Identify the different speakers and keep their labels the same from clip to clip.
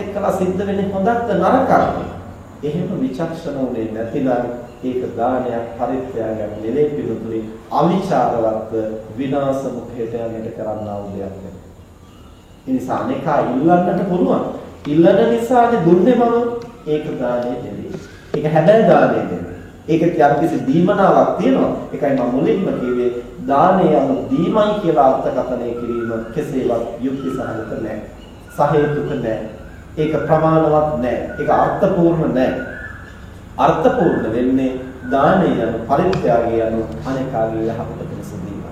Speaker 1: එක්කලා සිද්ධ වෙන්නේ හොඳක්ද නරකක්ද? එහෙම විචක්ෂණ උනේ නැතිනම් ඒක දානයක් පරිත්‍යාගයක් නෙලේ පිළිතුරේ අවිචාරවත් විනාශ මුඛයට යන්නට කරන්නා වූ දෙයක් නෙවෙයි. ඒ නිසා අනේකා ඉල්ලන්නට පුළුවන්. ඉල්ලන නිසානේ දුන්නේ මම ඒක දානේ නෙවෙයි. ඒක හැබැයි දානේ නෙවෙයි. ඒකත් යම්කිසි දීමනාවක් තියෙනවා. ඒකයි මම මුලින්ම කිව්වේ දානය යන දීමයි කියලා අර්ථකථනය කිරීම කෙසේවත් යුක්ති සහගත නැහැ. සහේතුක නැහැ. ඒක ප්‍රමාණවත් නැහැ. ඒක අර්ථපූර්ණ නැහැ. අර්ථපූර්ණ වෙන්නේ දානය යන පරිත්‍යාගය යන අනේකාගේ යහපත පිණිස දීම.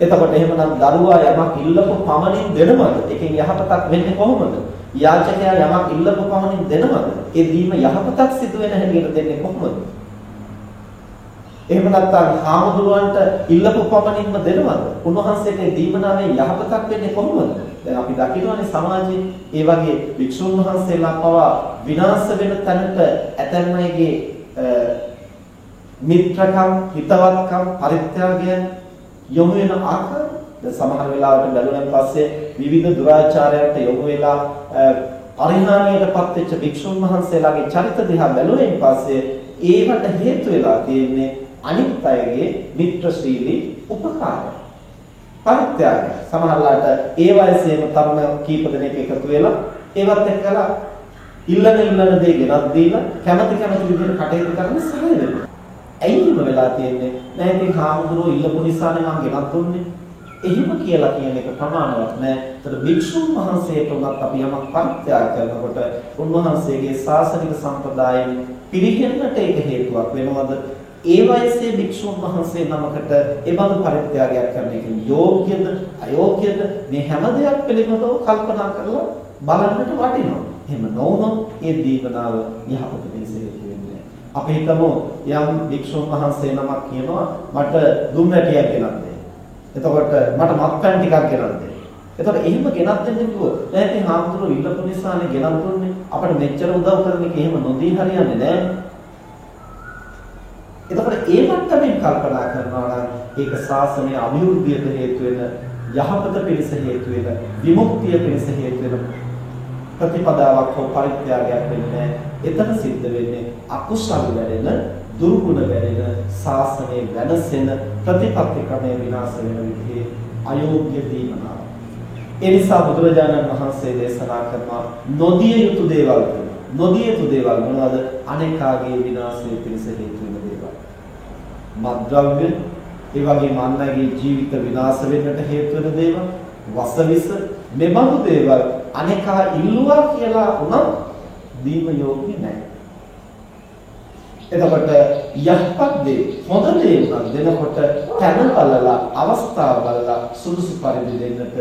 Speaker 1: එතකොට එහෙමනම් දරුවා යමක් ඉල්ලපු පමණින් දෙනවද? ඒකෙන් යහපතක් වෙන්නේ කොහොමද? යාචකයා යමක් ඉල්ලපු පමණින් දෙනවද? ඒ දීම යහපතක් සිදු වෙන හැටියට දෙන්නේ කොහොමද? එහෙම නැත්නම් හාමුදුරුවන්ට ඉල්ලපු පමණින්ම දෙනවද? උන්වහන්සේට දීමනාවේ යහපතක් වෙන්නේ කොහොමද? දැන් අපි දකිනවානේ සමාජයේ ඒ වගේ වික්ෂුන් වහන්සේලා පවා විනාශ වෙන තැනට ඇතැම් අයගේ මිත්‍රකම්, හිතවත්කම්, පරිත්‍යාගයන් යොමු වෙන ආකාරය දැන් සමහර වෙලාවට බැලුවෙන් පස්සේ විවිධ දුරාචාරයන්ට යොමු වෙලා පරිහානියටපත් වෙච්ච වික්ෂුන් වහන්සේලාගේ චරිත දිහා බැලුවෙන් පස්සේ ඒවට හේතු වෙලා තියෙන්නේ අනිත් අයගේ මිත්‍රශීලී උපකාරය. පරිත්‍යාගය. සමහරලාට ඒ වයසේම තරුණ කීප දෙනෙක් එකතු වෙලා ඒවත් එක්කලා ඉල්ලන ඉල්ලන දේ ගෙනත් දීලා කැමති කැමති විදිහට කටයුතු කරන්න සහාය වෙනවා. ඇයිම වෙලා තියෙන්නේ? නෑ ඉතින් හාමුදුරුවෝ ඉල්ලපු නිසානේ මම ගෙනත් දුන්නේ. එහෙම කියලා කියන එක ප්‍රමාණවත් නෑ. ඒතර භික්ෂුන් වහන්සේට උනත් අපි යමක් පරිත්‍යාග කරනකොට උන්වහන්සේගේ ශාසනික සම්ප්‍රදායෙන් පිළිගන්නට ඒක හේතුවක් වෙනවද? ඒ වයසේ භික්ෂුන් වහන්සේ නමකට ඒ බඳු පරිත්‍යාගයක් කරන එක යෝග්‍යද අයෝග්‍යද මේ හැම දෙයක් පිළිබඳව කල්පනා කරලා බලන්නට වටිනවා. එහෙම නොවුනොත් ඒ දීපනාව යහපත පිණිස හේතු වෙන්නේ අපි හිතමු යම් භික්ෂුන් වහන්සේ නමක් කියනවා මට දුම් වැටියක් ගෙනත් දෙන්න. එතකොට මට මත්පැන් ටිකක් ගෙනත් දෙන්න. එතකොට එහෙම ගෙනත් දෙන්න කිව්වොත් දැන් ඉතින් හාමුදුරුවෝ ඉල්ලපු නිසානේ ගෙනත් දුන්නේ. අපිට මෙච්චර උදව් කරන එක එහෙම නොදී හරියන්නේ නැහැ. එතකොට ඒ මට්ටමින් කල්පනා කරනවා නම් ඒක ශාසනයේ අභිවෘද්ධියට හේතු වෙන යහපත පිණිස හේතු වෙන විමුක්තිය පිණිස හේතු වෙන ප්‍රතිපදාවක් හෝ පරිත්‍යාගයක් වෙන්නේ එතන සිද්ධ වෙන්නේ අකුසල වැඩෙන දුර්ගුණ වැඩෙන ශාසනයේ වෙනසෙන ප්‍රතිපත්ති ක්‍රමය විනාශ වෙන විදිහේ අයෝග්‍ය දීමනාව. ඒ නිසා බුදුරජාණන් වහන්සේ දේශනා කරනවා නොදිය යුතු දේවල් නොදිය යුතු දේවල් මොනවද? අනේකාගේ විනාශය පිණිස හේතු වෙන මද්ද්‍රව්‍ය ඒ වගේම අන්නගේ ජීවිත විනාශ වෙන්නට හේතු වෙන දේවල් වසවිස මෙබඳු දේවල් අනේකා ඉල්ලුවා කියලා උනත් දීම යෝග්‍ය නැහැ. එතකොට යහපත් දේ හොඳ දේ උනත් දෙනකොට තැන බලලා අවස්ථාව බලලා සුදුසු පරිදි දෙන්නට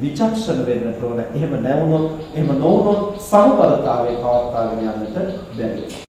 Speaker 1: විචක්ෂණ වෙන්නට ඕන. එහෙම නැවුනොත් එහෙම නොවුනොත් සමබරතාවයේ පවත්වාගෙන යන්නට බැහැ.